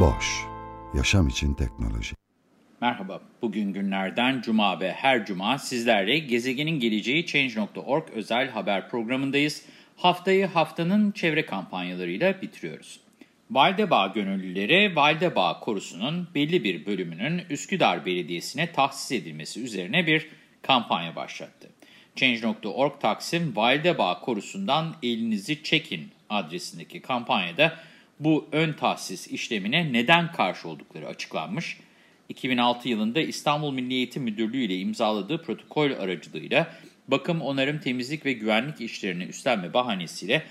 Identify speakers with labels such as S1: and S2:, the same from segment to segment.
S1: Boş, yaşam için teknoloji.
S2: Merhaba, bugün günlerden cuma ve her cuma sizlerle gezegenin geleceği Change.org özel haber programındayız. Haftayı haftanın çevre kampanyalarıyla bitiriyoruz. Valdebağ gönüllüleri Valdebağ Korusu'nun belli bir bölümünün Üsküdar Belediyesi'ne tahsis edilmesi üzerine bir kampanya başlattı. Change.org Taksim Valdebağ Korusu'ndan elinizi çekin adresindeki kampanyada bu ön tahsis işlemine neden karşı oldukları açıklanmış. 2006 yılında İstanbul Milli Eğitim Müdürlüğü ile imzaladığı protokol aracılığıyla bakım, onarım, temizlik ve güvenlik işlerini üstlenme bahanesiyle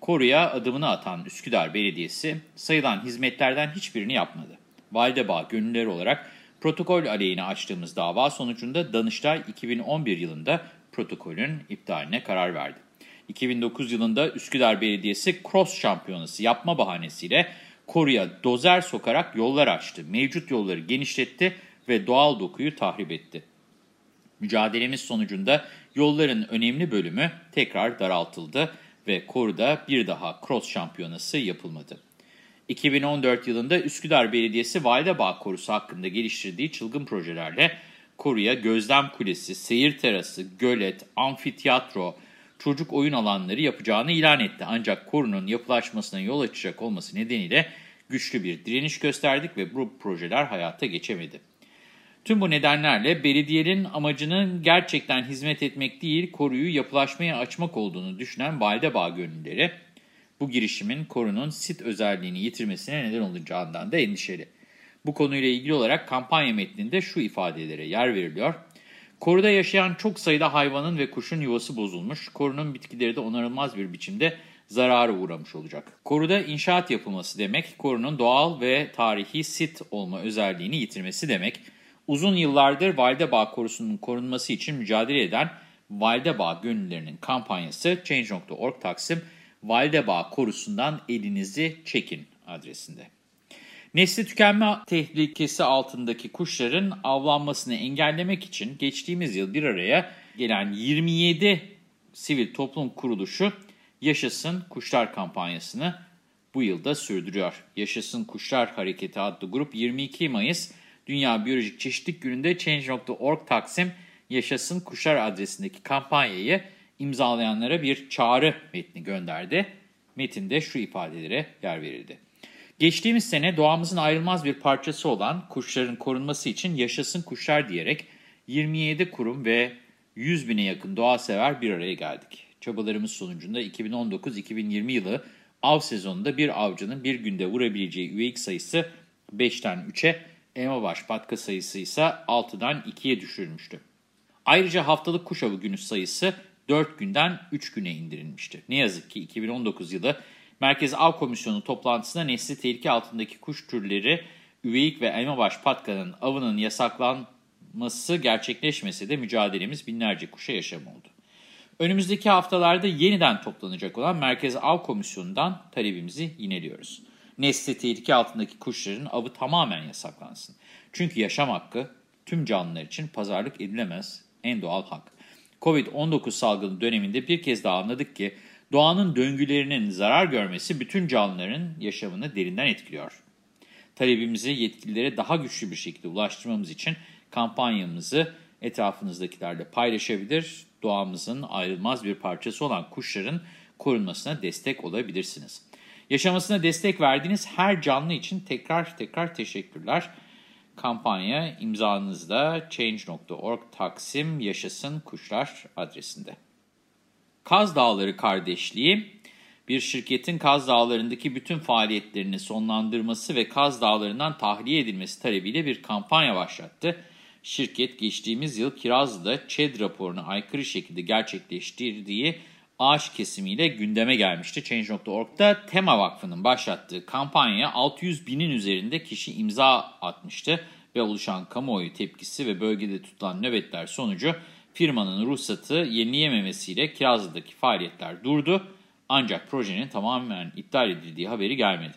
S2: koruya adımını atan Üsküdar Belediyesi sayılan hizmetlerden hiçbirini yapmadı. Validebağ gönüllüleri olarak protokol aleyhine açtığımız dava sonucunda Danıştay 2011 yılında protokolün iptaline karar verdi. 2009 yılında Üsküdar Belediyesi cross şampiyonası yapma bahanesiyle koruya dozer sokarak yollar açtı. Mevcut yolları genişletti ve doğal dokuyu tahrip etti. Mücadelemiz sonucunda yolların önemli bölümü tekrar daraltıldı ve koruda bir daha cross şampiyonası yapılmadı. 2014 yılında Üsküdar Belediyesi Validebağ Korusu hakkında geliştirdiği çılgın projelerle koruya gözlem kulesi, seyir terası, gölet, amfiteyatro, çocuk oyun alanları yapacağını ilan etti. Ancak korunun yapılaşmasına yol açacak olması nedeniyle güçlü bir direniş gösterdik ve bu projeler hayata geçemedi. Tüm bu nedenlerle belediyenin amacının gerçekten hizmet etmek değil, koruyu yapılaşmaya açmak olduğunu düşünen Validebağ gönülleri, bu girişimin korunun sit özelliğini yitirmesine neden olacağından da endişeli. Bu konuyla ilgili olarak kampanya metninde şu ifadelere yer veriliyor. Koruda yaşayan çok sayıda hayvanın ve kuşun yuvası bozulmuş, korunun bitkileri de onarılmaz bir biçimde zarara uğramış olacak. Koruda inşaat yapılması demek, korunun doğal ve tarihi sit olma özelliğini yitirmesi demek. Uzun yıllardır Validebağ Korusu'nun korunması için mücadele eden Validebağ Gönüllülerinin kampanyası Change.org Taksim Validebağ Korusu'ndan elinizi çekin adresinde. Nesli tükenme tehlikesi altındaki kuşların avlanmasını engellemek için geçtiğimiz yıl bir araya gelen 27 sivil toplum kuruluşu Yaşasın Kuşlar kampanyasını bu yılda sürdürüyor. Yaşasın Kuşlar Hareketi adlı grup 22 Mayıs Dünya Biyolojik Çeşitlilik Günü'nde Change.org Taksim Yaşasın Kuşlar adresindeki kampanyayı imzalayanlara bir çağrı metni gönderdi. Metinde şu ifadelere yer verildi. Geçtiğimiz sene doğamızın ayrılmaz bir parçası olan kuşların korunması için Yaşasın Kuşlar diyerek 27 kurum ve 100 bine yakın doğa sever bir araya geldik. Çabalarımız sonucunda 2019-2020 yılı av sezonunda bir avcının bir günde vurabileceği üveyik sayısı 5'ten 3'e, elmabaş patka sayısı ise 6'dan 2'ye düşürülmüştü. Ayrıca haftalık kuş avı günü sayısı 4 günden 3 güne indirilmişti. Ne yazık ki 2019 yılı Merkez Av Komisyonu toplantısında nesli tehlike altındaki kuş türleri üveyik ve elmabaş patkanın avının yasaklanması gerçekleşmese de mücadelemiz binlerce kuşa yaşam oldu. Önümüzdeki haftalarda yeniden toplanacak olan Merkez Av Komisyonu'ndan talebimizi yineliyoruz. Nesli tehlike altındaki kuşların avı tamamen yasaklansın. Çünkü yaşam hakkı tüm canlılar için pazarlık edilemez en doğal hak. Covid-19 salgını döneminde bir kez daha anladık ki doğanın döngülerinin zarar görmesi bütün canlıların yaşamını derinden etkiliyor. Talebimizi yetkililere daha güçlü bir şekilde ulaştırmamız için kampanyamızı etrafınızdakilerle paylaşabilir, doğamızın ayrılmaz bir parçası olan kuşların korunmasına destek olabilirsiniz. Yaşamasına destek verdiğiniz her canlı için tekrar tekrar teşekkürler. Kampanya imzanızda change.org taksim yaşasın kuşlar adresinde. Kaz Dağları Kardeşliği, bir şirketin Kaz Dağları'ndaki bütün faaliyetlerini sonlandırması ve Kaz Dağları'ndan tahliye edilmesi talebiyle bir kampanya başlattı. Şirket geçtiğimiz yıl Kirazlı'da ÇED raporuna aykırı şekilde gerçekleştirdiği ağaç kesimiyle gündeme gelmişti. Change.org'da Tema Vakfı'nın başlattığı kampanya 600 binin üzerinde kişi imza atmıştı ve oluşan kamuoyu tepkisi ve bölgede tutulan nöbetler sonucu firmanın ruhsatı yenileyememesiyle Kirazlı'daki faaliyetler durdu. Ancak projenin tamamen iptal edildiği haberi gelmedi.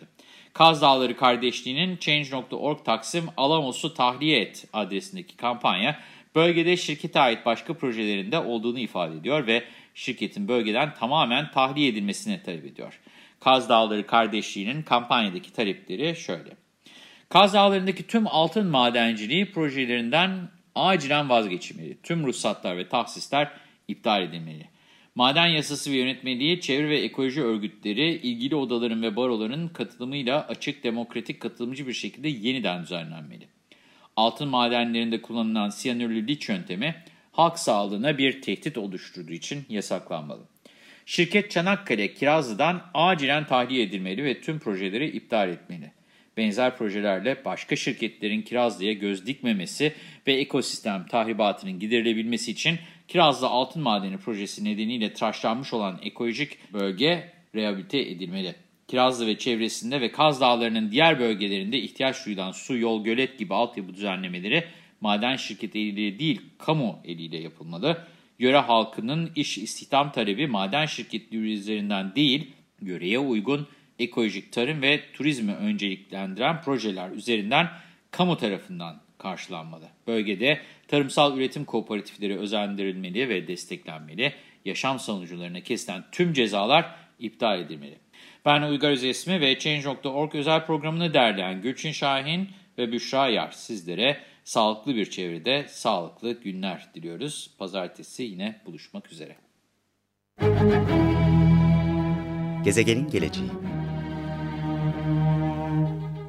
S2: Kaz Dağları Kardeşliği'nin Change.org Taksim Alamos'u tahliye et adresindeki kampanya bölgede şirkete ait başka projelerinde olduğunu ifade ediyor ve şirketin bölgeden tamamen tahliye edilmesini talep ediyor. Kaz Dağları Kardeşliği'nin kampanyadaki talepleri şöyle. Kaz Dağları'ndaki tüm altın madenciliği projelerinden acilen vazgeçilmeli. Tüm ruhsatlar ve tahsisler iptal edilmeli. Maden yasası ve yönetmeliği, çevre ve ekoloji örgütleri, ilgili odaların ve baroların katılımıyla açık, demokratik, katılımcı bir şekilde yeniden düzenlenmeli. Altın madenlerinde kullanılan siyanürlü liç yöntemi, halk sağlığına bir tehdit oluşturduğu için yasaklanmalı. Şirket Çanakkale Kirazlı'dan acilen tahliye edilmeli ve tüm projeleri iptal etmeli. Benzer projelerle başka şirketlerin Kirazlı'ya göz dikmemesi ve ekosistem tahribatının giderilebilmesi için Kirazlı Altın Madeni projesi nedeniyle tıraşlanmış olan ekolojik bölge rehabilite edilmeli. Kirazlı ve çevresinde ve Kaz Dağları'nın diğer bölgelerinde ihtiyaç duyulan su, yol, gölet gibi altyapı düzenlemeleri maden şirketi eliyle değil, kamu eliyle yapılmalı. Yöre halkının iş istihdam talebi maden şirketleri üzerinden değil, yöreye uygun ekolojik tarım ve turizmi önceliklendiren projeler üzerinden kamu tarafından karşılanmalı. Bölgede tarımsal üretim kooperatifleri özendirilmeli ve desteklenmeli. Yaşam savunucularına kesilen tüm cezalar iptal edilmeli. Ben Uygar Özesmi ve Change.org özel programını derleyen Gülçin Şahin ve Büşra Yar sizlere sağlıklı bir çevrede sağlıklı günler diliyoruz. Pazartesi yine buluşmak üzere.
S3: Gezegenin geleceği